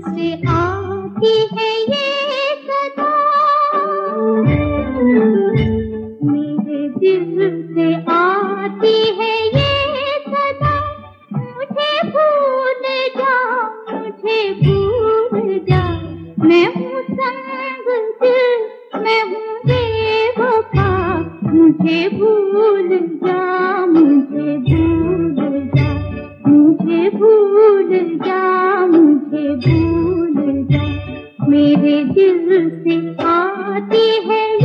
आती है ये सदा। मेरे दिल से आती है ये सदा। मुझे भूल जा, मुझे भूल जा। मैं हूँ संग मैं हूँ बेवफा। मुझे भूल जा मेरे दिल से आती है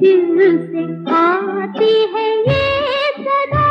दिल से आती है ये सदा।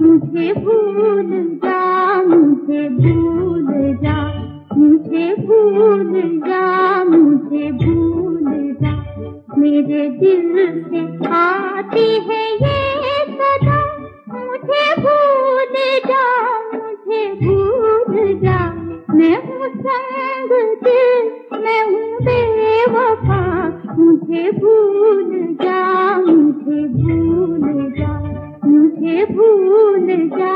मुझे भूल जा मुझे भूल जा। मुझे भूल जा, मुझे भूल जा। मेरे दिल से आती है ये सदा। मुझे भूल जा, मुझे भूल जा। मैं हूँ संग दिल, मैं हूँ बेवफा। मुझे भूल जा, मुझे भूल जा। मुझे भूल जा